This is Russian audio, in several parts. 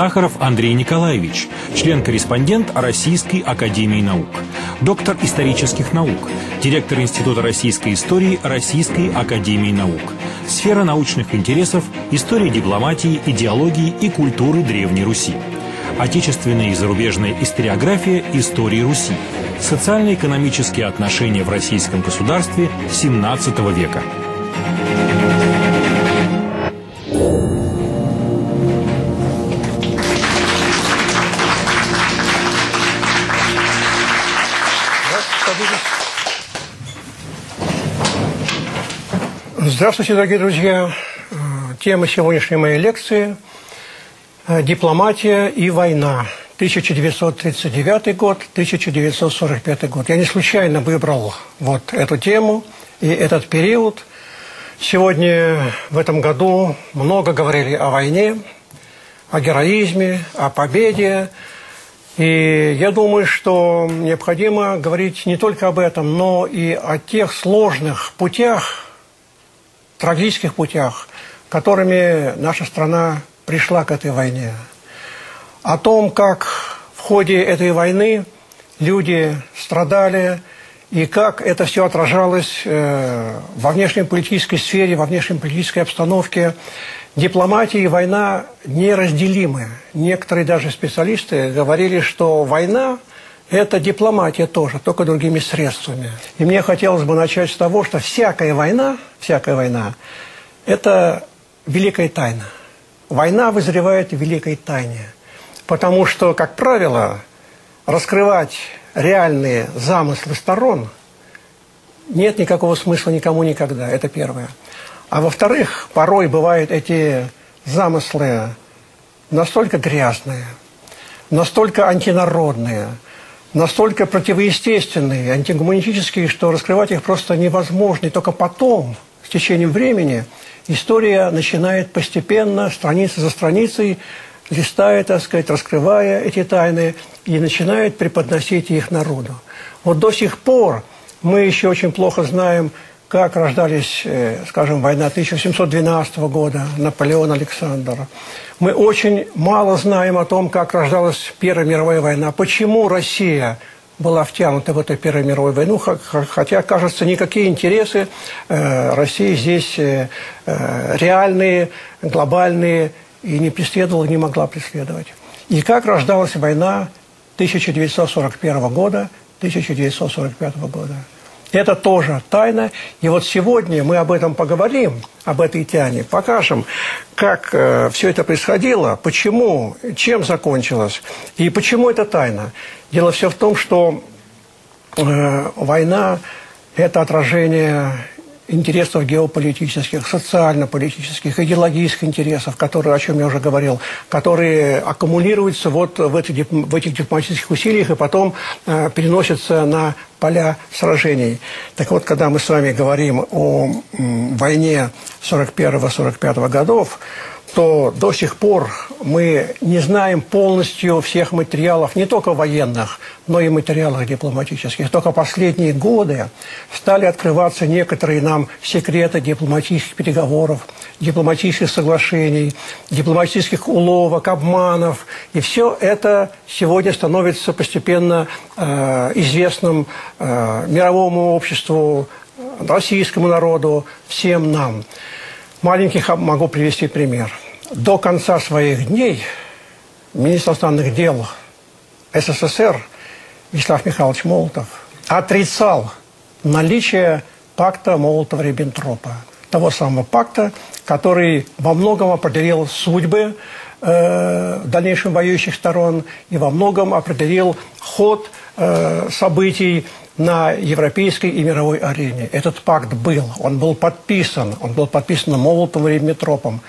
Сахаров Андрей Николаевич, член-корреспондент Российской Академии Наук, доктор исторических наук, директор Института российской истории Российской Академии Наук, сфера научных интересов, история дипломатии, идеологии и культуры Древней Руси, отечественная и зарубежная историография истории Руси, социально-экономические отношения в российском государстве XVII века. Здравствуйте, дорогие друзья. Тема сегодняшней моей лекции – дипломатия и война. 1939 год, 1945 год. Я не случайно выбрал вот эту тему и этот период. Сегодня в этом году много говорили о войне, о героизме, о победе. И я думаю, что необходимо говорить не только об этом, но и о тех сложных путях, трагических путях, которыми наша страна пришла к этой войне. О том, как в ходе этой войны люди страдали, и как это все отражалось э, во внешнеполитической сфере, во внешнеполитической обстановке. Дипломатия и война неразделимы. Некоторые даже специалисты говорили, что война – это дипломатия тоже, только другими средствами. И мне хотелось бы начать с того, что всякая война, всякая война – это великая тайна. Война вызревает в великой тайне. Потому что, как правило, раскрывать реальные замыслы сторон нет никакого смысла никому никогда. Это первое. А во-вторых, порой бывают эти замыслы настолько грязные, настолько антинародные, настолько противоестественные, антигуманистические, что раскрывать их просто невозможно. И только потом, с течением времени, история начинает постепенно, страница за страницей, листая, так сказать, раскрывая эти тайны и начинает преподносить их народу. Вот до сих пор мы еще очень плохо знаем, как рождались, э, скажем, война 1712 года, Наполеон Александр. Мы очень мало знаем о том, как рождалась Первая мировая война, почему Россия была втянута в эту Первую мировую войну, хотя, кажется, никакие интересы э, России здесь э, реальные, глобальные и не преследовала, не могла преследовать. И как рождалась война 1941 года, 1945 года. Это тоже тайна. И вот сегодня мы об этом поговорим, об этой тяне, покажем, как э, все это происходило, почему, чем закончилось и почему это тайна. Дело все в том, что э, война – это отражение интересов геополитических, социально-политических, идеологических интересов, которые, о чем я уже говорил, которые аккумулируются вот в, эти, в этих дипломатических усилиях и потом э, переносятся на поля сражений. Так вот, когда мы с вами говорим о м, войне 41-45 годов, то до сих пор мы не знаем полностью всех материалов, не только военных, но и материалов дипломатических. Только последние годы стали открываться некоторые нам секреты дипломатических переговоров, дипломатических соглашений, дипломатических уловок, обманов. И все это сегодня становится постепенно э, известным э, мировому обществу, российскому народу, всем нам. Маленьких могу привести пример. До конца своих дней министр иностранных дел СССР Вячеслав Михайлович Молотов отрицал наличие пакта Молотова-Риббентропа. Того самого пакта, который во многом определил судьбы э, в дальнейшем воюющих сторон и во многом определил ход э, событий на европейской и мировой арене. Этот пакт был, он был подписан, он был подписан Молотовым и Риббентропом.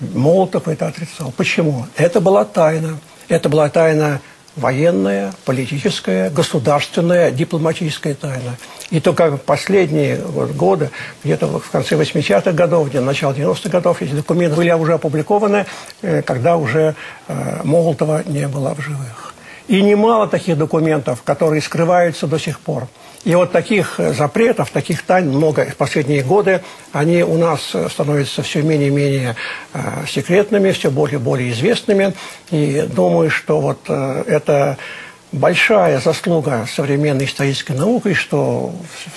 Молотов это отрицал. Почему? Это была тайна. Это была тайна военная, политическая, государственная, дипломатическая тайна. И только последние вот, годы, где-то в конце 80-х годов, где начало 90-х годов, эти документы были уже опубликованы, э, когда уже э, Молотова не было в живых. И немало таких документов, которые скрываются до сих пор. И вот таких запретов, таких тайн много в последние годы. Они у нас становятся все менее и менее э, секретными, все более и более известными. И думаю, что вот э, это большая заслуга современной исторической науки, что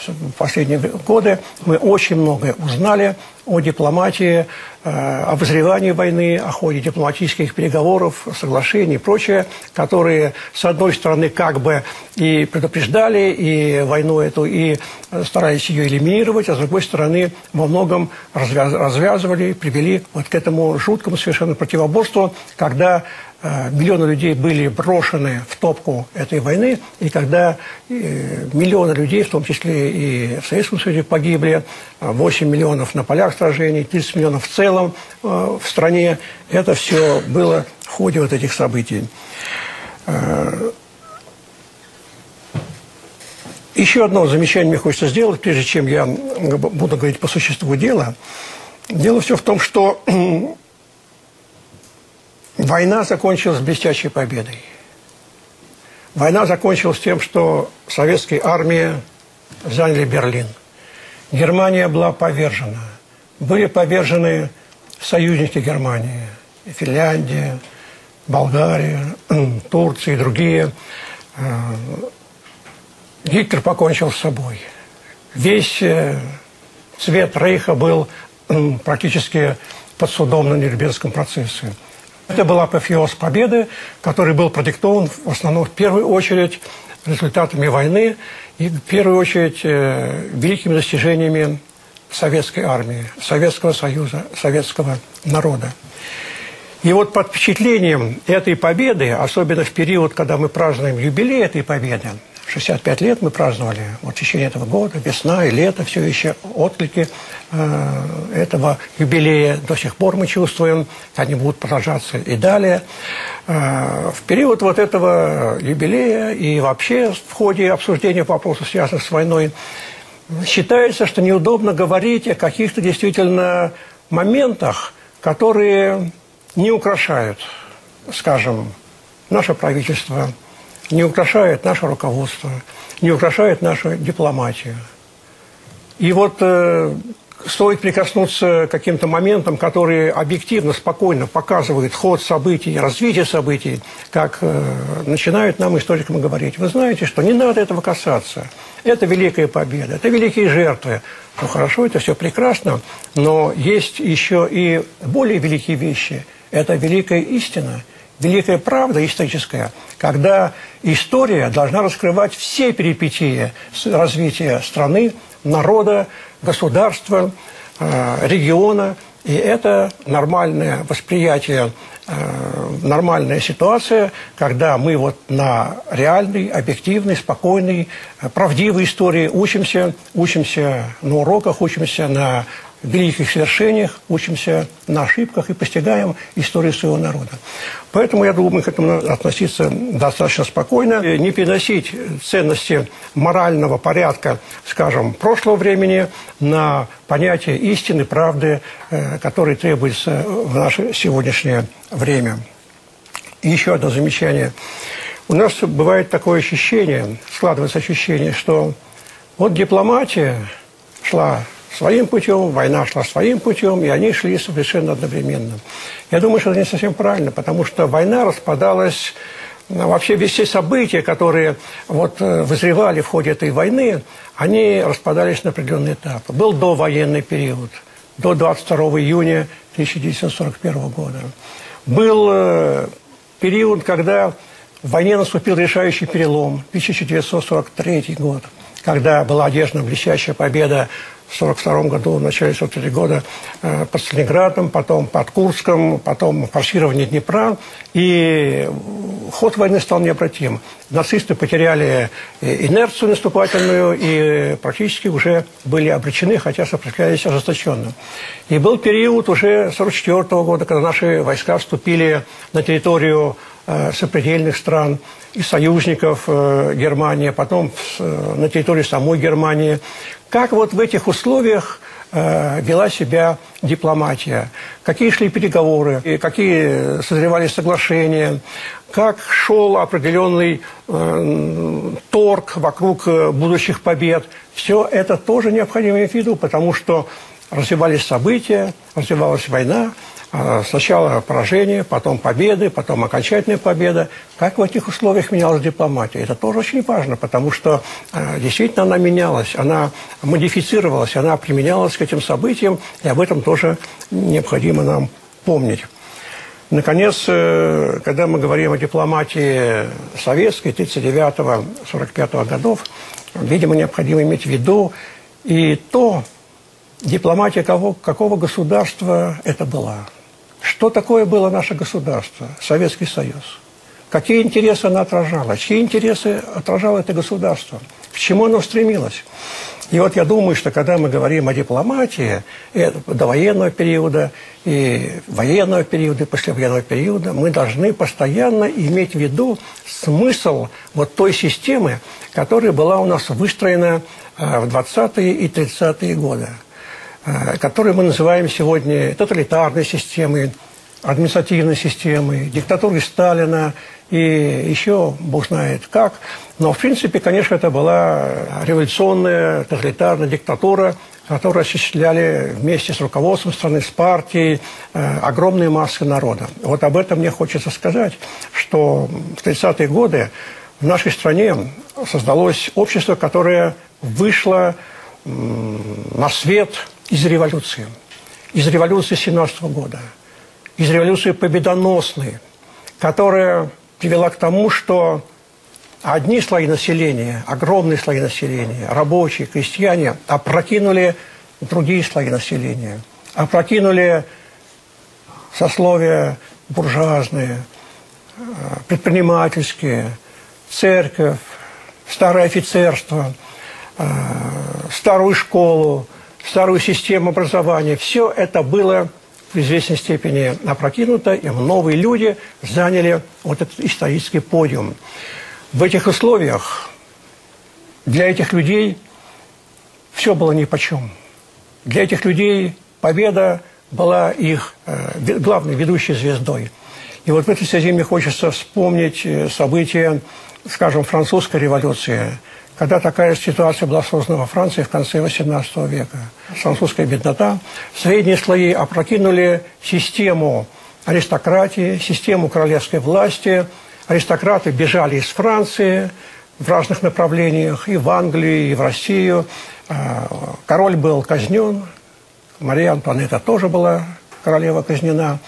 в последние годы мы очень многое узнали о дипломатии, э, обозревании войны, о ходе дипломатических переговоров, соглашений и прочее, которые, с одной стороны, как бы и предупреждали и войну эту, и старались ее элиминировать, а с другой стороны, во многом развязывали, привели вот к этому жуткому совершенно противоборству, когда миллионы людей были брошены в топку этой войны, и когда э, миллионы людей, в том числе и в Советском Союзе, погибли, 8 миллионов на полях сражений, 30 миллионов в целом э, в стране, это все было в ходе вот этих событий. Еще одно замечание мне хочется сделать, прежде чем я буду говорить по существу дела. Дело все в том, что Война закончилась блестящей победой. Война закончилась тем, что советские армии заняли Берлин. Германия была повержена. Были повержены союзники Германии. Финляндия, Болгария, Турция и другие. Э, Гитлер покончил с собой. Весь э, цвет Рейха был практически под судом на Нюрнбергском процессе. Это был апофеоз победы, который был продиктован в основном в первую очередь результатами войны и в первую очередь э, великими достижениями советской армии, Советского Союза, советского народа. И вот под впечатлением этой победы, особенно в период, когда мы празднуем юбилей этой победы, 65 лет мы праздновали. Вот в течение этого года, весна и лето, все еще отклики э, этого юбилея. До сих пор мы чувствуем, они будут продолжаться и далее. Э, в период вот этого юбилея и вообще в ходе обсуждения вопросов, связанных с войной, считается, что неудобно говорить о каких-то действительно моментах, которые не украшают, скажем, наше правительство – не украшает наше руководство, не украшает нашу дипломатию. И вот э, стоит прикоснуться к каким-то моментам, которые объективно, спокойно показывают ход событий, развитие событий, как э, начинают нам историкам говорить. Вы знаете, что не надо этого касаться. Это великая победа, это великие жертвы. Ну хорошо, это все прекрасно, но есть еще и более великие вещи. Это великая истина – великая правда историческая, когда история должна раскрывать все перипетии развития страны, народа, государства, э, региона. И это нормальное восприятие, э, нормальная ситуация, когда мы вот на реальной, объективной, спокойной, э, правдивой истории учимся, учимся на уроках, учимся на великих свершениях, учимся на ошибках и постигаем историю своего народа. Поэтому, я думаю, к этому относиться достаточно спокойно. Не переносить ценности морального порядка, скажем, прошлого времени на понятие истины, правды, э, которые требуются в наше сегодняшнее время. И еще одно замечание. У нас бывает такое ощущение, складывается ощущение, что вот дипломатия шла своим путем, война шла своим путем, и они шли совершенно одновременно. Я думаю, что это не совсем правильно, потому что война распадалась ну, Вообще все события, которые вот э, вызревали в ходе этой войны, они распадались на определенный этап. Был довоенный период, до 22 июня 1941 года. Был э, период, когда в войне наступил решающий перелом, 1943 год, когда была одержана блестящая победа в 1942 году, в начале 43 года э, под Сталинградом, потом под Курском, потом форсирование Днепра. И ход войны стал необратим. Нацисты потеряли э, инерцию наступательную и практически уже были обречены, хотя сопротивлялись ожесточенно. И был период уже 1944 года, когда наши войска вступили на территорию сопредельных стран и союзников э, Германии, потом э, на территории самой Германии, как вот в этих условиях э, вела себя дипломатия, какие шли переговоры, какие созревали соглашения, как шел определенный э, торг вокруг э, будущих побед. Все это тоже необходимо иметь в виду, потому что развивались события, развивалась война, а, сначала поражение, потом победы, потом окончательная победа. Как в этих условиях менялась дипломатия? Это тоже очень важно, потому что а, действительно она менялась, она модифицировалась, она применялась к этим событиям, и об этом тоже необходимо нам помнить. Наконец, э, когда мы говорим о дипломатии советской 39-45 годов, видимо, необходимо иметь в виду и то, дипломатия кого, какого государства это была. Что такое было наше государство, Советский Союз? Какие интересы она отражала? Чьи интересы отражало это государство? К чему оно стремилось? И вот я думаю, что когда мы говорим о дипломатии до военного периода, и военного периода, и послевоенного периода, мы должны постоянно иметь в виду смысл вот той системы, которая была у нас выстроена э, в 20-е и 30-е годы. Э, которые мы называем сегодня тоталитарной системой, административной системой, диктатурой Сталина и еще бог знает как. Но, в принципе, конечно, это была революционная тоталитарная диктатура, которую осуществляли вместе с руководством страны, с партией, э, огромные массы народа. Вот об этом мне хочется сказать, что в 30-е годы в нашей стране создалось общество, которое вышло на свет из революции, из революции 17 года, из революции победоносной, которая привела к тому, что одни слои населения, огромные слои населения, рабочие, крестьяне, опрокинули другие слои населения, опрокинули сословия буржуазные, предпринимательские, церковь, старое офицерство, э, старую школу, старую систему образования. Все это было в известной степени опрокинуто, и новые люди заняли вот этот исторический подиум. В этих условиях для этих людей все было нипочем. Для этих людей победа была их э, главной ведущей звездой. И вот в этой связи мне хочется вспомнить э, события, скажем, французской революции – когда такая ситуация была создана во Франции в конце XVIII века. Французская беднота. Средние слои опрокинули систему аристократии, систему королевской власти. Аристократы бежали из Франции в разных направлениях, и в Англию, и в Россию. А, король был казнен, Мария Антуанетта тоже была королева казнена.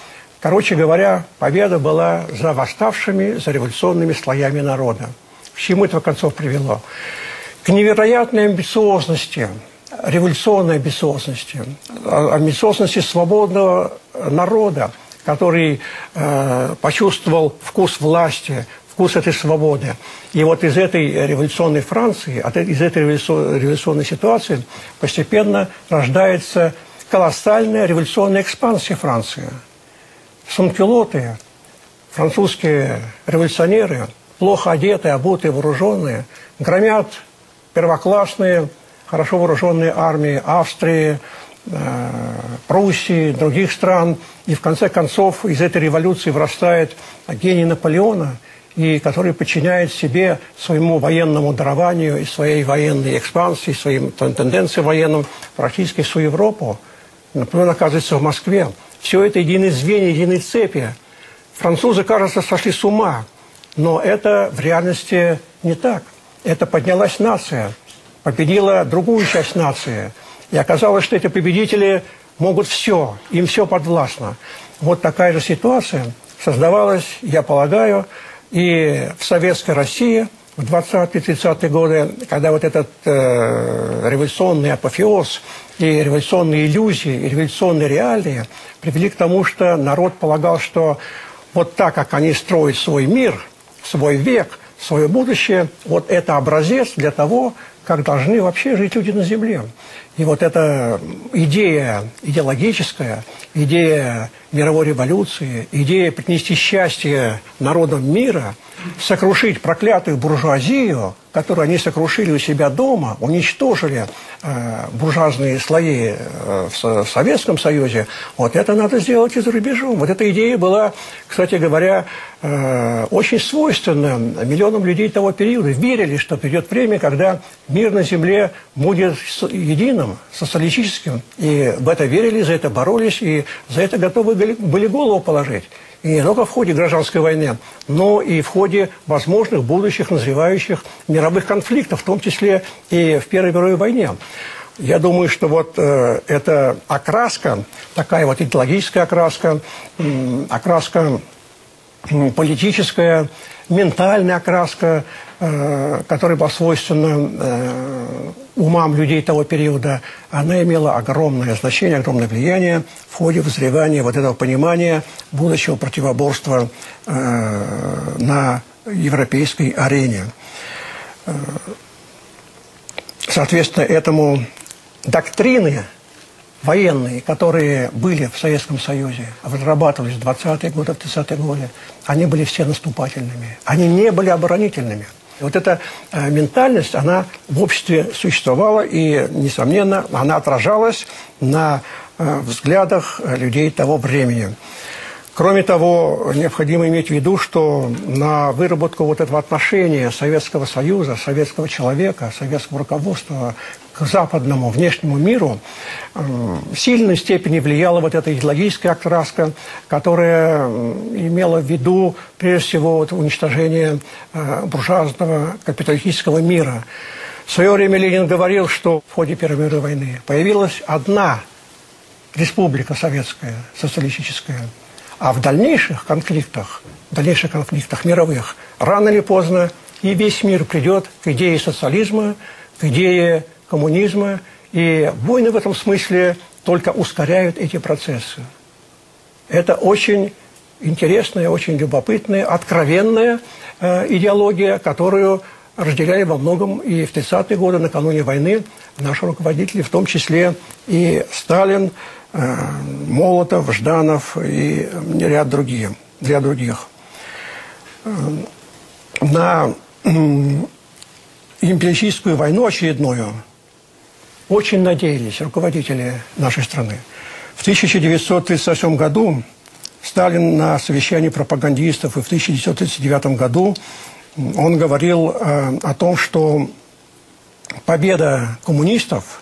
Короче говоря, победа была за восставшими, за революционными слоями народа. К чему это в концов привело? К невероятной амбициозности, революционной амбициозности, а, амбициозности свободного народа, который э, почувствовал вкус власти, вкус этой свободы. И вот из этой революционной Франции, из этой революционной ситуации постепенно рождается колоссальная революционная экспансия Франции. Санкюлоты, французские революционеры – плохо одетые, обутые, вооруженные, громят первоклассные, хорошо вооруженные армии Австрии, э, Пруссии, других стран. И в конце концов из этой революции вырастает гений Наполеона, и который подчиняет себе своему военному дарованию и своей военной экспансии, своим тенденциям военным практически всю Европу. Наполеон оказывается в Москве. Все это единые звенья, единые цепи. Французы, кажется, сошли с ума – но это в реальности не так. Это поднялась нация, победила другую часть нации. И оказалось, что эти победители могут все, им все подвластно. Вот такая же ситуация создавалась, я полагаю, и в Советской России в 20-30-е годы, когда вот этот э, революционный апофеоз и революционные иллюзии, и революционные реалии привели к тому, что народ полагал, что вот так, как они строят свой мир – свой век, свое будущее, вот это образец для того, как должны вообще жить люди на Земле. И вот эта идея идеологическая, идея мировой революции, идея принести счастье народам мира, сокрушить проклятую буржуазию, которую они сокрушили у себя дома, уничтожили э, буржуазные слои э, в Советском Союзе, вот это надо сделать и за рубежом. Вот эта идея была, кстати говоря, э, очень свойственна миллионам людей того периода. Верили, что придет время, когда мир на Земле будет единым, социалистическим. И в это верили, за это боролись, и за это готовы были голову положить. Не только в ходе гражданской войны, но и в ходе возможных будущих назревающих мировых конфликтов, в том числе и в Первой мировой войне. Я думаю, что вот э, эта окраска, такая вот идеологическая окраска, э, окраска политическая, ментальная окраска, которая была свойственна э, умам людей того периода, она имела огромное значение, огромное влияние в ходе вызревания вот этого понимания будущего противоборства э, на европейской арене. Э, соответственно, этому доктрины военные, которые были в Советском Союзе, разрабатывались в 20-е годы, в 30-е годы, они были все наступательными. Они не были оборонительными. Вот эта э, ментальность, она в обществе существовала, и, несомненно, она отражалась на э, взглядах людей того времени. Кроме того, необходимо иметь в виду, что на выработку вот этого отношения Советского Союза, советского человека, советского руководства к западному внешнему миру э, в сильной степени влияла вот эта идеологическая окраска, которая имела в виду, прежде всего, вот уничтожение э, буржуазного капиталистического мира. В свое время Ленин говорил, что в ходе Первой мировой войны появилась одна республика советская, социалистическая – а в дальнейших конфликтах, в дальнейших конфликтах мировых, рано или поздно и весь мир придет к идее социализма, к идее коммунизма, и войны в этом смысле только ускоряют эти процессы. Это очень интересная, очень любопытная, откровенная э, идеология, которую разделяли во многом и в 30-е годы, накануне войны, наши руководители, в том числе и Сталин, Молотов, Жданов и ряд других. Ряд других. Э, на империалистическую войну очередную очень надеялись руководители нашей страны. В 1938 году Сталин на совещании пропагандистов и в 1939 году он говорил э, о том, что победа коммунистов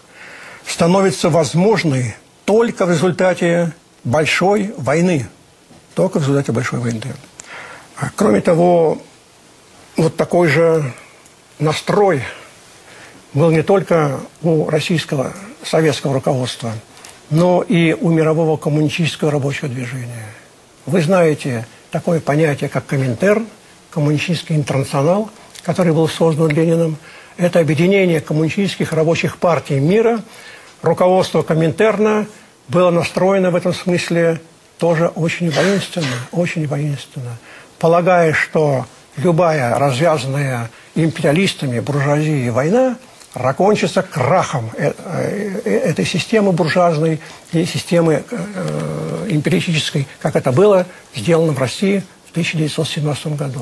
становится возможной только в результате большой войны. Только в результате большой войны. А кроме того, вот такой же настрой был не только у российского советского руководства, но и у мирового коммунистического рабочего движения. Вы знаете такое понятие, как Коминтерн, коммунистический интернационал, который был создан Лениным. Это объединение коммунистических рабочих партий мира – руководство Коминтерна было настроено в этом смысле тоже очень воинственно, очень воинственно, полагая, что любая развязанная империалистами буржуазии война окончится крахом э, э, этой системы буржуазной и системы э, империалистической, как это было сделано в России в 1917 году.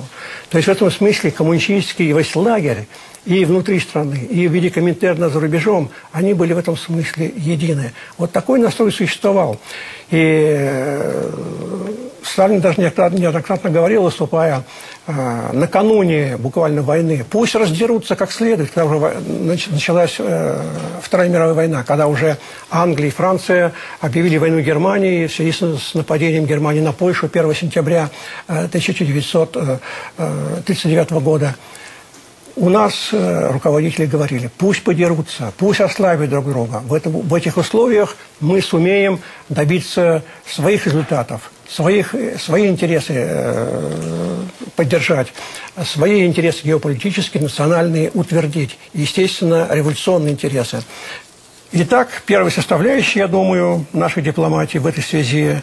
То есть в этом смысле коммунистический весь лагерь и внутри страны, и в виде комментария за рубежом, они были в этом смысле едины. Вот такой настрой существовал. И э, Сталин даже неоднократно говорил, выступая э, накануне буквально войны, пусть раздерутся как следует, когда уже началась э, Вторая мировая война, когда уже Англия и Франция объявили войну Германии в связи с нападением Германии на Польшу 1 сентября 1939 года. У нас э, руководители говорили, пусть подерутся, пусть ослабят друг друга. В, этом, в этих условиях мы сумеем добиться своих результатов, своих, свои интересы э, поддержать, свои интересы геополитические, национальные утвердить, естественно, революционные интересы. Итак, первой составляющей, я думаю, нашей дипломатии в этой связи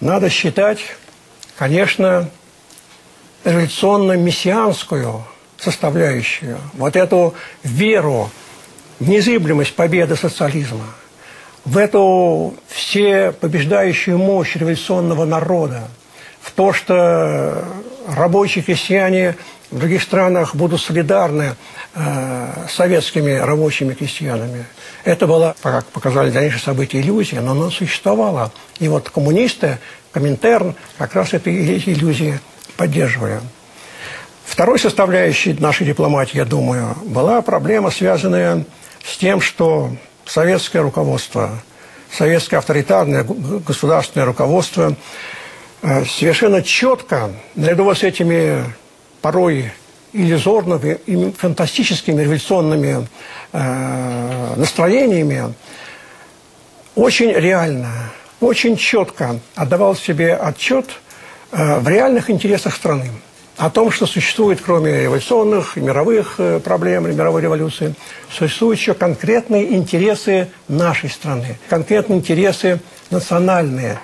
надо считать, конечно, революционно-мессианскую составляющую, вот эту веру незыблемость победы социализма, в эту все побеждающую мощь революционного народа, в то, что рабочие крестьяне в других странах будут солидарны э, с советскими рабочими крестьянами. Это была, как показали дальнейшие события, иллюзия, но она существовала. И вот коммунисты, Коминтерн как раз эти иллюзии поддерживали. Второй составляющей нашей дипломатии, я думаю, была проблема, связанная с тем, что советское руководство, советское авторитарное государственное руководство э, совершенно четко, наряду с этими порой иллюзорными и фантастическими революционными э, настроениями, очень реально, очень четко отдавал себе отчет э, в реальных интересах страны о том, что существует, кроме революционных и мировых э, проблем, мировой революции, существуют еще конкретные интересы нашей страны, конкретные интересы национальные,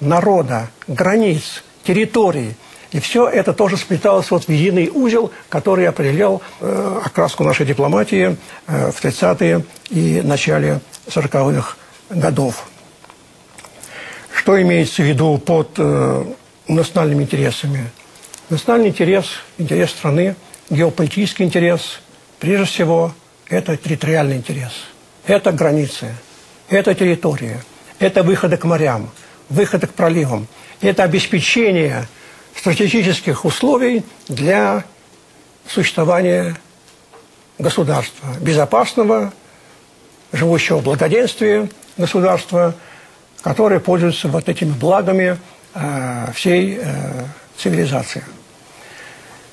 народа, границ, территорий. И все это тоже сплеталось вот в единый узел, который определял э, окраску нашей дипломатии э, в 30-е и начале 40-х годов. Что имеется в виду под э, национальными интересами? Национальный интерес, интерес страны, геополитический интерес, прежде всего, это территориальный интерес. Это границы, это территория, это выходы к морям, выходы к проливам. Это обеспечение стратегических условий для существования государства, безопасного, живущего в благоденствии государства, которое пользуется вот этими благами э, всей э, цивилизации.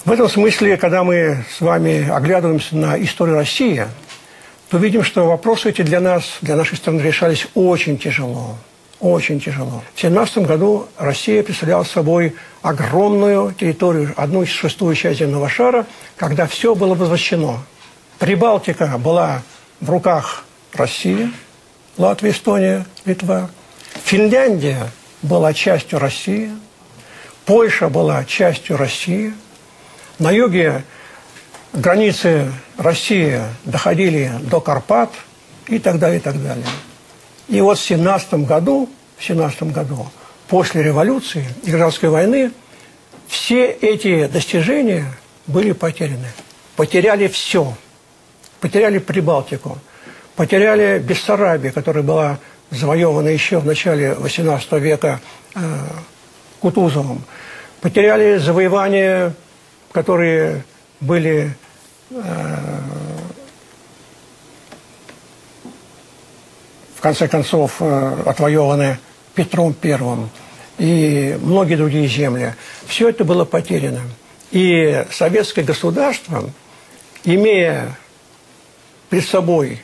В этом смысле, когда мы с вами оглядываемся на историю России, то видим, что вопросы эти для нас, для нашей страны решались очень тяжело. Очень тяжело. В 17 году Россия представляла собой огромную территорию, одну из шестую часть земного шара, когда все было возвращено. Прибалтика была в руках России, Латвия, Эстония, Литва. Финляндия была частью России, Польша была частью России – на юге границы России доходили до Карпат и так далее, и так далее. И вот в 17 году, в 17 году, после революции и гражданской войны, все эти достижения были потеряны. Потеряли все. Потеряли Прибалтику, потеряли Бессарабию, которая была завоевана еще в начале XVIII века э, Кутузовым. Потеряли завоевание которые были э, в конце концов э, отвоеваны Петром Первым и многие другие земли. Все это было потеряно. И советское государство, имея перед собой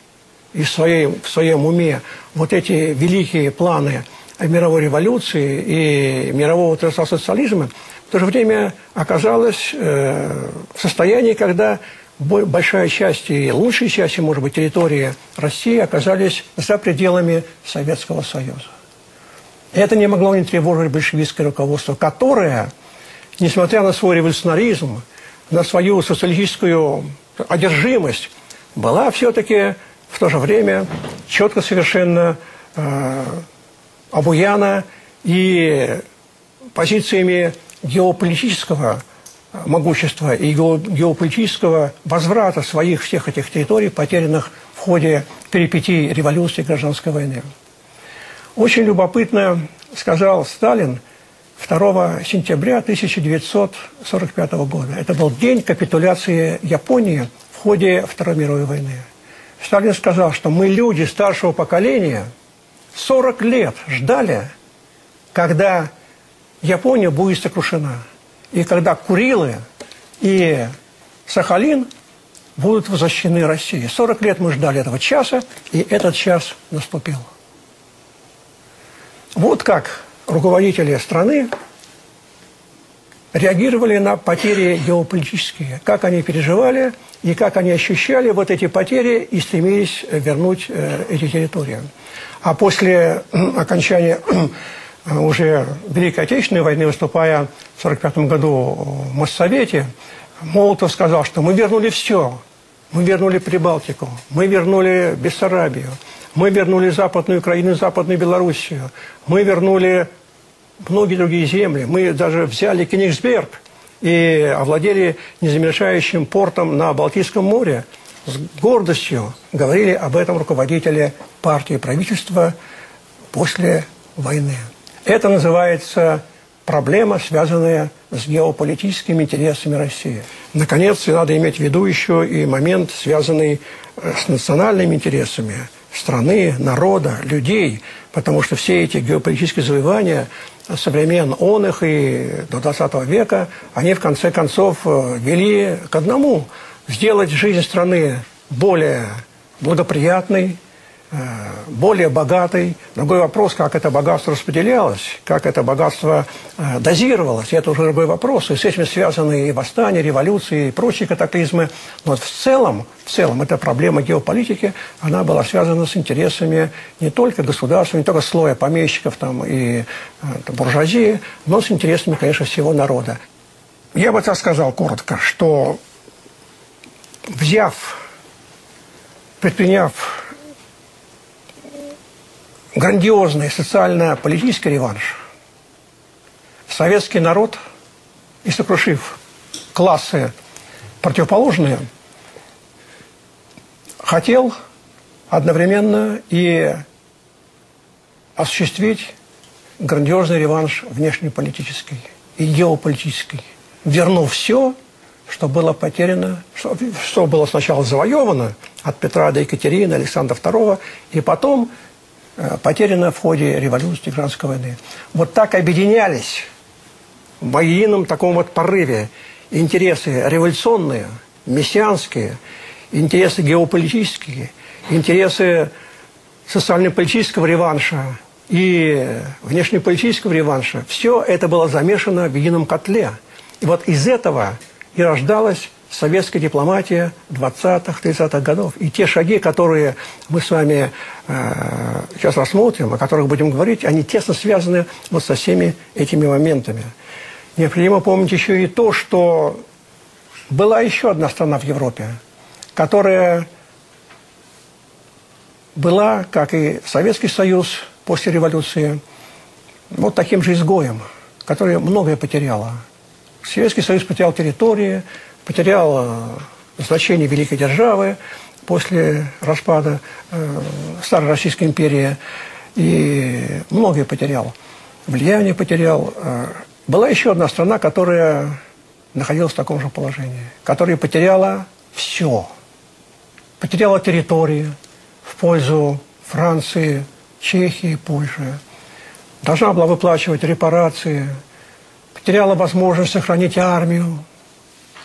и в своем, в своем уме вот эти великие планы мировой революции и мирового социализма, то же время оказалась э, в состоянии, когда большая часть и лучшая часть, может быть, территории России оказались за пределами Советского Союза. это не могло не тревожить большевистское руководство, которое, несмотря на свой революционаризм, на свою социалистическую одержимость, была все-таки в то же время четко совершенно э, обуяна и позициями геополитического могущества и геополитического возврата своих всех этих территорий, потерянных в ходе перипетий революции и гражданской войны. Очень любопытно сказал Сталин 2 сентября 1945 года. Это был день капитуляции Японии в ходе Второй мировой войны. Сталин сказал, что мы, люди старшего поколения, 40 лет ждали, когда Япония будет сокрушена. И когда Курилы и Сахалин будут возвращены России. 40 лет мы ждали этого часа, и этот час наступил. Вот как руководители страны реагировали на потери геополитические, как они переживали и как они ощущали вот эти потери и стремились вернуть э, эти территории. А после окончания Э, уже Великой Отечественной войны, выступая в 1945 году в Моссовете, Молотов сказал, что мы вернули все. Мы вернули Прибалтику, мы вернули Бессарабию, мы вернули Западную Украину, Западную Белоруссию, мы вернули многие другие земли. Мы даже взяли Кенигсберг и овладели незамешающим портом на Балтийском море. С гордостью говорили об этом руководители партии и правительства после войны. Это называется проблема, связанная с геополитическими интересами России. Наконец, надо иметь в виду еще и момент, связанный э, с национальными интересами страны, народа, людей, потому что все эти геополитические завоевания со времен он их и до 20 века, они в конце концов э, вели к одному – сделать жизнь страны более благоприятной, более богатой. Другой вопрос, как это богатство распределялось, как это богатство э, дозировалось, это уже другой вопрос. И с этим связаны и восстания, революции, и прочие катаклизмы. Но в целом, в целом, эта проблема геополитики, она была связана с интересами не только государства, не только слоя помещиков там, и э, буржуазии, но с интересами, конечно, всего народа. Я бы так сказал коротко, что взяв, предприняв грандиозный социально-политический реванш, советский народ, и сокрушив классы противоположные, хотел одновременно и осуществить грандиозный реванш внешнеполитический и геополитический, вернув все, что было потеряно, что, что было сначала завоевано от Петра до Екатерины, Александра II, и потом Э, потеряно в ходе революции, гражданской войны. Вот так объединялись в едином таком вот порыве интересы революционные, мессианские, интересы геополитические, интересы социально-политического реванша и внешнеполитического реванша. Все это было замешано в едином котле. И вот из этого и рождалась советская дипломатия 20-х, 30-х годов. И те шаги, которые мы с вами э, сейчас рассмотрим, о которых будем говорить, они тесно связаны вот со всеми этими моментами. Необходимо помнить еще и то, что была еще одна страна в Европе, которая была, как и Советский Союз после революции, вот таким же изгоем, который многое потеряла. Советский Союз потерял территории, потерял э, значение великой державы после распада э, Старой Российской империи и многое потерял. Влияние потерял. Э, была еще одна страна, которая находилась в таком же положении, которая потеряла все. Потеряла территории в пользу Франции, Чехии, Польши. Должна была выплачивать репарации, потеряла возможность сохранить армию,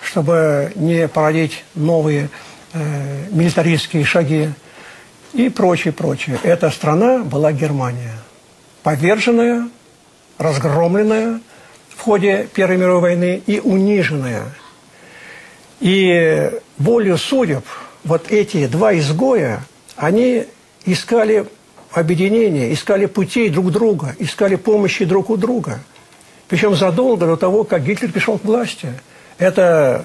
чтобы не породить новые э, милитаристские шаги и прочее, прочее. Эта страна была Германия, поверженная, разгромленная в ходе Первой мировой войны и униженная. И волю судеб вот эти два изгоя, они искали объединения, искали путей друг друга, искали помощи друг у друга. Причем задолго до того, как Гитлер пришел к власти – это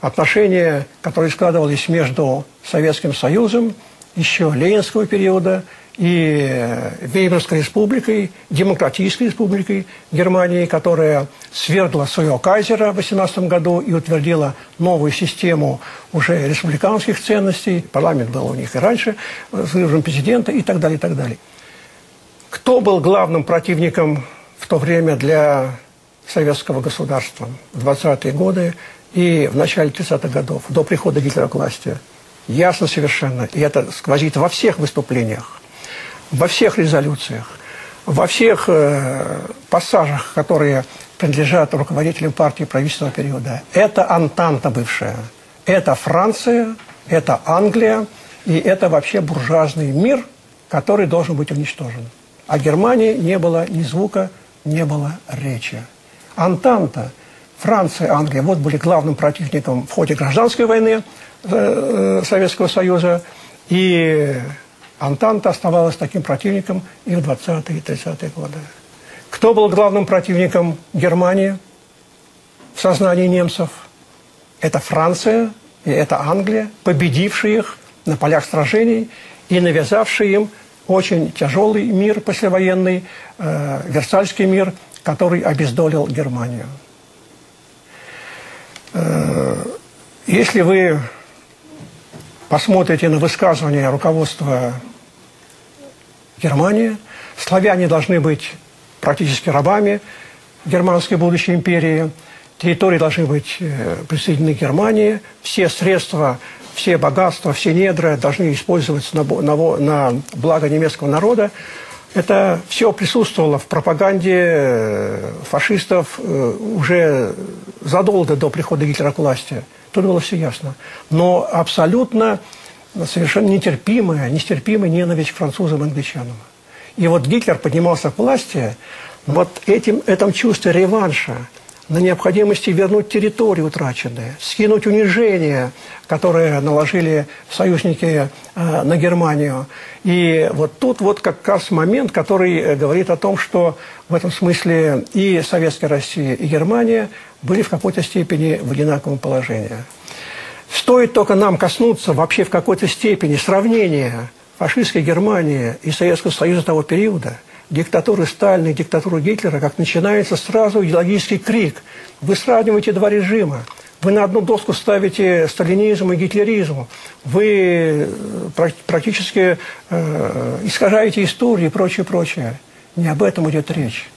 отношения, которые складывались между Советским Союзом еще ленинского периода и Веймарской республикой, Демократической республикой Германии, которая свергла своего кайзера в 18 году и утвердила новую систему уже республиканских ценностей. Парламент был у них и раньше, с выбором президента и так далее, и так далее. Кто был главным противником в то время для советского государства в 20-е годы и в начале 30-х годов, до прихода Гитлера к власти. Ясно совершенно, и это сквозит во всех выступлениях, во всех резолюциях, во всех э, пассажах, которые принадлежат руководителям партии правительственного периода. Это Антанта бывшая, это Франция, это Англия, и это вообще буржуазный мир, который должен быть уничтожен. О Германии не было ни звука, не было речи. Антанта, Франция, Англия, вот были главным противником в ходе гражданской войны э, э, Советского Союза. И Антанта оставалась таким противником и в 20-е и 30-е годы. Кто был главным противником Германии в сознании немцев? Это Франция и это Англия, победившие их на полях сражений и навязавшие им очень тяжелый мир послевоенный, э, Версальский мир – который обездолил Германию. Э, если вы посмотрите на высказывания руководства Германии, славяне должны быть практически рабами германской будущей империи, территории должны быть э, присоединены к Германии, все средства, все богатства, все недры должны использоваться на благо немецкого народа. Это все присутствовало в пропаганде э, фашистов э, уже задолго до прихода Гитлера к власти. Тут было все ясно. Но абсолютно совершенно нетерпимая, нестерпимая ненависть к французам и англичанам. И вот Гитлер поднимался к власти вот этим, этом чувстве реванша – на необходимости вернуть территории утраченные, скинуть унижение, которое наложили союзники э, на Германию. И вот тут вот как раз момент, который э, говорит о том, что в этом смысле и Советская Россия, и Германия были в какой-то степени в одинаковом положении. Стоит только нам коснуться вообще в какой-то степени сравнения фашистской Германии и Советского Союза того периода – диктатуры Сталина и диктатуры Гитлера, как начинается сразу идеологический крик. Вы сравниваете два режима. Вы на одну доску ставите сталинизм и гитлеризм. Вы э, практически э, искажаете историю и прочее, прочее. Не об этом идет речь.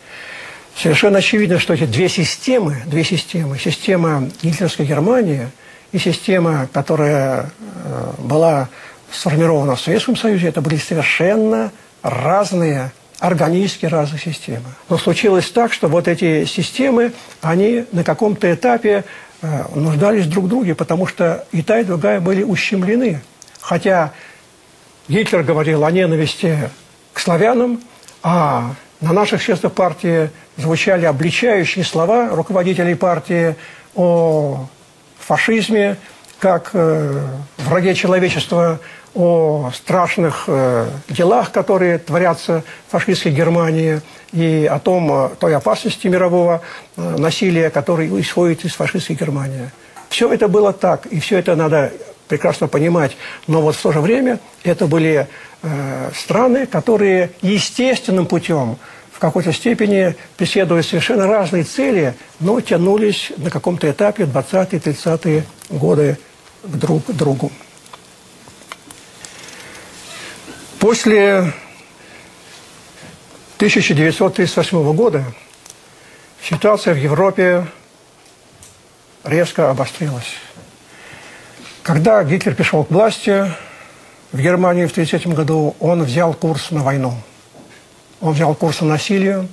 Совершенно очевидно, что эти две системы, две системы, система гитлеровской Германии и система, которая э, была сформирована в Советском Союзе, это были совершенно разные органически разных системы. Но случилось так, что вот эти системы, они на каком-то этапе э, нуждались друг в друге, потому что и та, и другая были ущемлены. Хотя Гитлер говорил о ненависти к славянам, а на наших членах партии звучали обличающие слова руководителей партии о фашизме, как э, враге человечества, о страшных э, делах, которые творятся в фашистской Германии, и о том, о той опасности мирового э, насилия, который исходит из фашистской Германии. Все это было так, и все это надо прекрасно понимать. Но вот в то же время это были э, страны, которые естественным путем в какой-то степени преследуя совершенно разные цели, но тянулись на каком-то этапе 20-30-е годы друг к другу. После 1938 года ситуация в Европе резко обострилась. Когда Гитлер пришел к власти в Германии в 1933 году, он взял курс на войну. Он взял курс на насилие,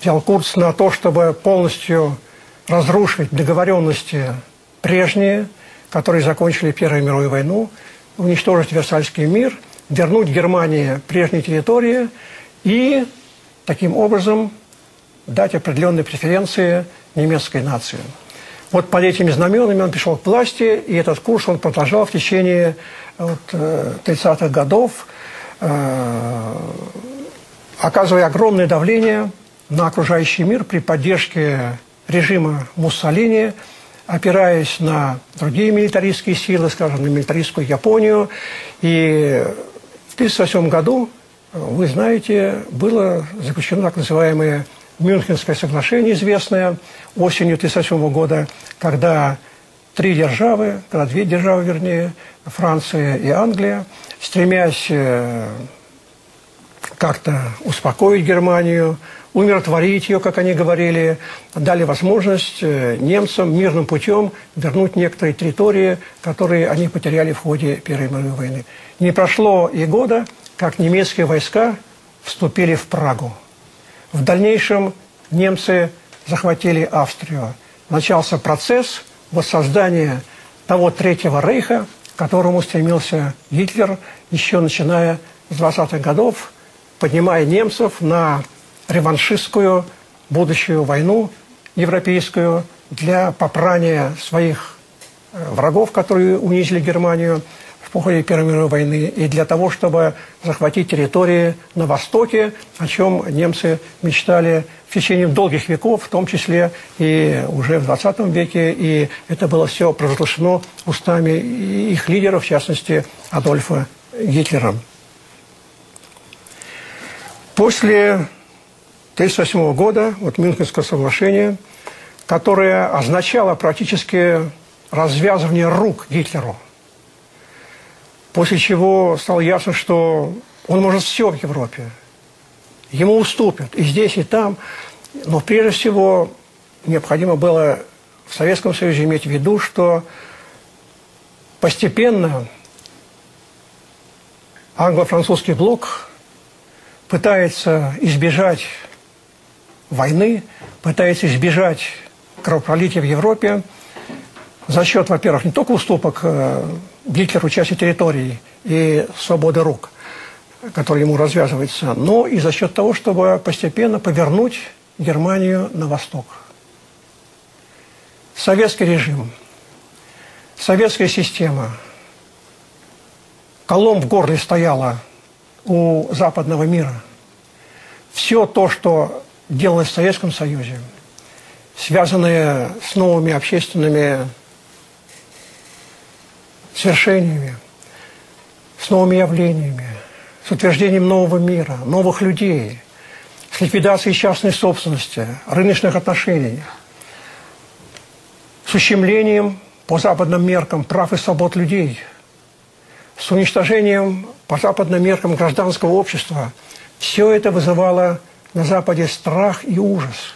взял курс на то, чтобы полностью разрушить договоренности прежние, которые закончили Первую мировую войну, уничтожить Версальский мир – вернуть Германии прежние территории и таким образом дать определенные преференции немецкой нации. Вот под этими знаменами он пришел к власти, и этот курс он продолжал в течение вот, 30-х годов, э, оказывая огромное давление на окружающий мир при поддержке режима Муссолини, опираясь на другие милитаристские силы, скажем, на милитаристскую Японию. И 1938 году, вы знаете, было заключено так называемое Мюнхенское соглашение, известное осенью 1938 года, когда три державы, когда две державы, вернее, Франция и Англия, стремясь э, как-то успокоить Германию, умиротворить ее, как они говорили, дали возможность э, немцам мирным путем вернуть некоторые территории, которые они потеряли в ходе Первой мировой войны. Не прошло и года, как немецкие войска вступили в Прагу. В дальнейшем немцы захватили Австрию. Начался процесс воссоздания того Третьего Рейха, к которому стремился Гитлер еще начиная с 20-х годов, поднимая немцев на реваншистскую будущую войну европейскую для попрания своих э, врагов, которые унизили Германию – в ходе Первой мировой войны и для того, чтобы захватить территории на Востоке, о чем немцы мечтали в течение долгих веков, в том числе и уже в 20 веке, и это было все провозглашено устами их лидеров, в частности Адольфа Гитлера. После 1938 года, вот Мюнхенского соглашения, которое означало практически развязывание рук Гитлеру. После чего стало ясно, что он может все в Европе. Ему уступят и здесь, и там. Но прежде всего необходимо было в Советском Союзе иметь в виду, что постепенно англо-французский блок пытается избежать войны, пытается избежать кровопролития в Европе за счет, во-первых, не только уступок э, Гитлеру части территории и свободы рук, которые ему развязывается, но и за счет того, чтобы постепенно повернуть Германию на восток. Советский режим, советская система, колом в горле стояла у западного мира. Все то, что делалось в Советском Союзе, связанное с новыми общественными свершениями, с новыми явлениями, с утверждением нового мира, новых людей, с ликвидацией частной собственности, рыночных отношений, с ущемлением по западным меркам прав и свобод людей, с уничтожением по западным меркам гражданского общества. Все это вызывало на Западе страх и ужас.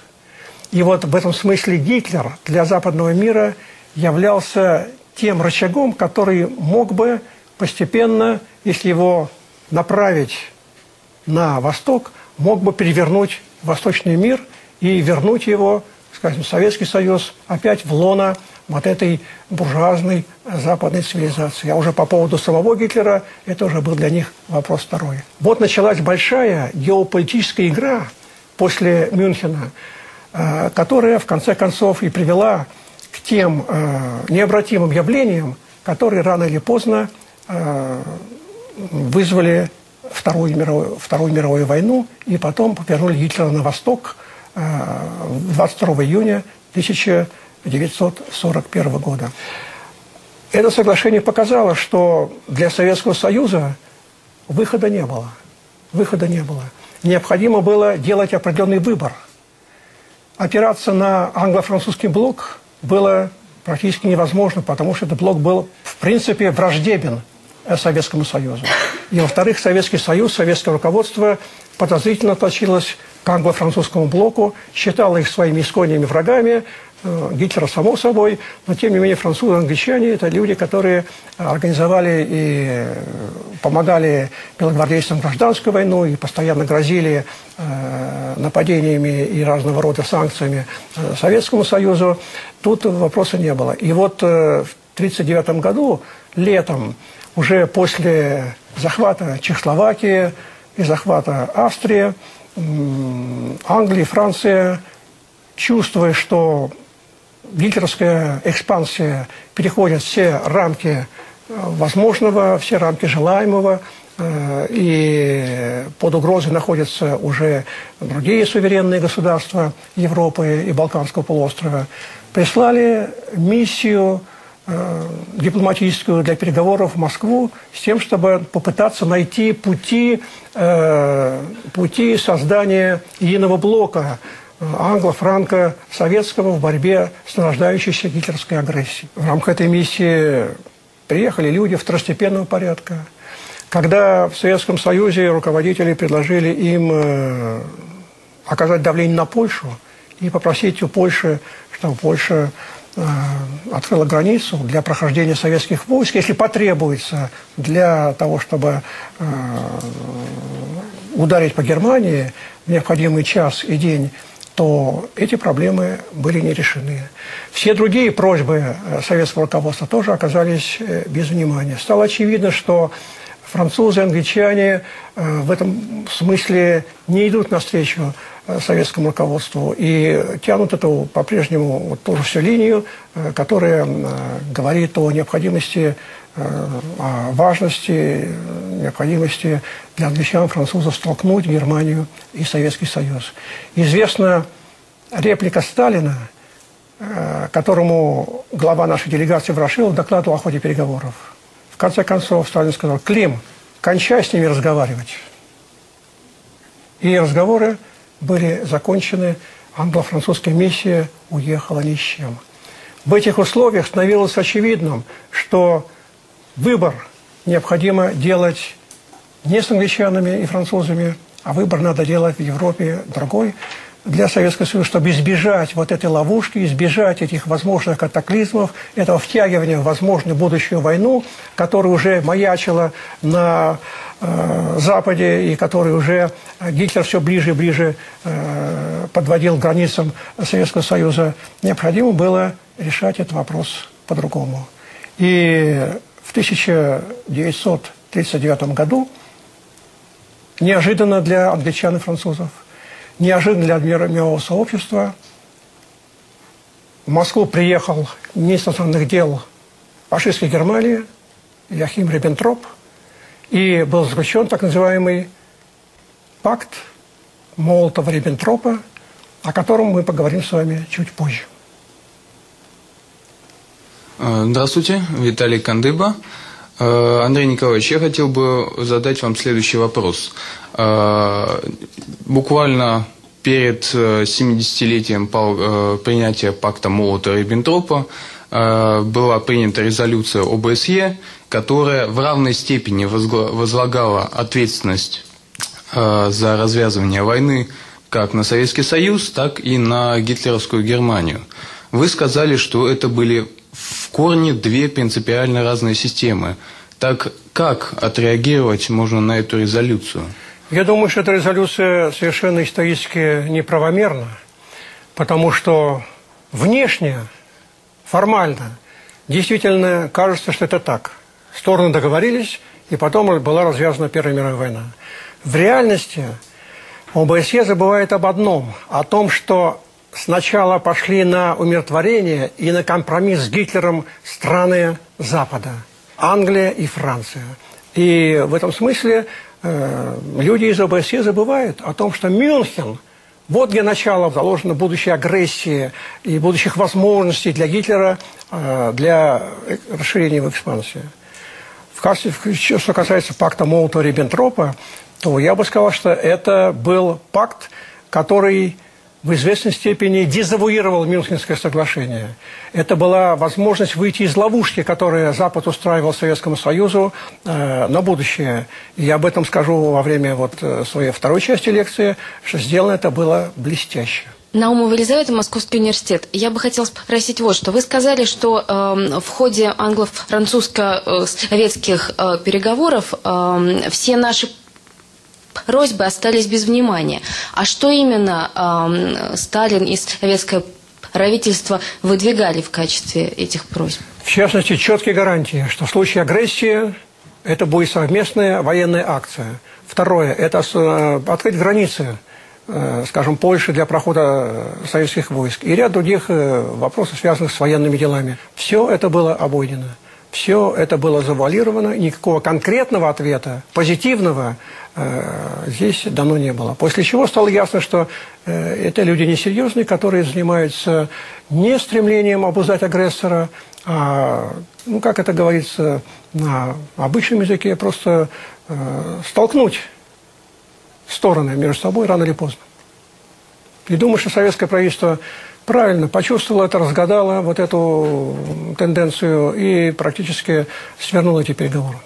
И вот в этом смысле Гитлер для западного мира являлся тем рычагом, который мог бы постепенно, если его направить на восток, мог бы перевернуть восточный мир и вернуть его, скажем, Советский Союз опять в лона вот этой буржуазной западной цивилизации. А уже по поводу самого Гитлера, это уже был для них вопрос второй. Вот началась большая геополитическая игра после Мюнхена, э, которая в конце концов и привела к тем э, необратимым явлениям, которые рано или поздно э, вызвали Вторую мировую, Вторую мировую войну и потом повернули Гитлера на восток 22 июня 1900 1941 года. Это соглашение показало, что для Советского Союза выхода не было. Выхода не было. Необходимо было делать определенный выбор. Опираться на англо-французский блок было практически невозможно, потому что этот блок был, в принципе, враждебен Советскому Союзу. И, во-вторых, Советский Союз, советское руководство подозрительно относилось к англо-французскому блоку, считало их своими исконными врагами, Гитлера, само собой, но тем не менее французы, англичане – это люди, которые организовали и э, помогали белогвардейцам гражданскую войну и постоянно грозили э, нападениями и разного рода санкциями э, Советскому Союзу. Тут вопроса не было. И вот э, в 1939 году, летом, уже после захвата Чехословакии и захвата Австрии, Англия, Франция, чувствуя, что гитлеровская экспансия переходит все рамки э, возможного, все рамки желаемого, э, и под угрозой находятся уже другие суверенные государства Европы и Балканского полуострова, прислали миссию э, дипломатическую для переговоров в Москву с тем, чтобы попытаться найти пути, пути создания единого блока англо-франко-советского в борьбе с нарождающейся гитлеровской агрессией. В рамках этой миссии приехали люди второстепенного порядка. Когда в Советском Союзе руководители предложили им э, оказать давление на Польшу и попросить у Польши, чтобы Польша э, открыла границу для прохождения советских войск, если потребуется для того, чтобы э, ударить по Германии необходимый час и день то эти проблемы были не решены. Все другие просьбы э, советского руководства тоже оказались э, без внимания. Стало очевидно, что французы, англичане э, в этом смысле не идут навстречу советскому руководству и тянут эту по-прежнему вот ту же всю линию, которая говорит о необходимости, о важности, необходимости для англичан, французов столкнуть Германию и Советский Союз. Известна реплика Сталина, э, которому глава нашей делегации Ворошилов докладывал о ходе переговоров. В конце концов Сталин сказал, Клим, кончай с ними разговаривать. И разговоры были закончены англо-французская миссия уехала ни с чем. В этих условиях становилось очевидным, что выбор необходимо делать не с англичанами и французами, а выбор надо делать в Европе другой для Советского Союза, чтобы избежать вот этой ловушки, избежать этих возможных катаклизмов, этого втягивания в возможную будущую войну, которая уже маячила на э, Западе и которая уже Гитлер все ближе и ближе э, подводил к границам Советского Союза, необходимо было решать этот вопрос по-другому. И 1939 году неожиданно для англичан и французов, неожиданно для мирового сообщества. В Москву приехал министр иностранных дел фашистской Германии Яхим Риббентроп, и был заключен так называемый пакт Молотова-Риббентропа, о котором мы поговорим с вами чуть позже. Здравствуйте, Виталий Кандыба. Э, Андрей Николаевич, я хотел бы задать вам следующий вопрос. Э, буквально перед 70-летием э, принятия пакта Молотова-Риббентропа была принята резолюция ОБСЕ, которая в равной степени возлагала ответственность за развязывание войны как на Советский Союз, так и на гитлеровскую Германию. Вы сказали, что это были корне две принципиально разные системы. Так как отреагировать можно на эту резолюцию? Я думаю, что эта резолюция совершенно исторически неправомерна, потому что внешне, формально, действительно кажется, что это так. Стороны договорились, и потом была развязана Первая мировая война. В реальности ОБСЕ забывает об одном, о том, что сначала пошли на умиротворение и на компромисс с Гитлером страны Запада, Англия и Франция. И в этом смысле э, люди из ОБСЕ забывают о том, что Мюнхен, вот где начало заложено будущей агрессии и будущих возможностей для Гитлера э, для расширения в экспансии. В качестве, что касается пакта Молотова-Риббентропа, то я бы сказал, что это был пакт, который в известной степени дезавуировал Мюнхенское соглашение. Это была возможность выйти из ловушки, которую Запад устраивал Советскому Союзу э, на будущее. И я об этом скажу во время вот, э, своей второй части лекции, что сделано это было блестяще. Наумова Елизавета, Московский университет. Я бы хотела спросить вот что. Вы сказали, что э, в ходе англо-французско-советских э, переговоров э, все наши просьбы остались без внимания. А что именно э, Сталин и советское правительство выдвигали в качестве этих просьб? В частности, четкие гарантии, что в случае агрессии это будет совместная военная акция. Второе – это э, открыть границы, э, скажем, Польши для прохода советских войск. И ряд других э, вопросов, связанных с военными делами. Все это было обойдено. Все это было завуалировано, никакого конкретного ответа, позитивного, Э, здесь дано не было. После чего стало ясно, что э, это люди несерьезные, которые занимаются не стремлением обуздать агрессора, а, ну, как это говорится на обычном языке, просто э, столкнуть стороны между собой рано или поздно. И думаю, что советское правительство Правильно, почувствовала это, разгадала вот эту тенденцию и практически свернула эти переговоры.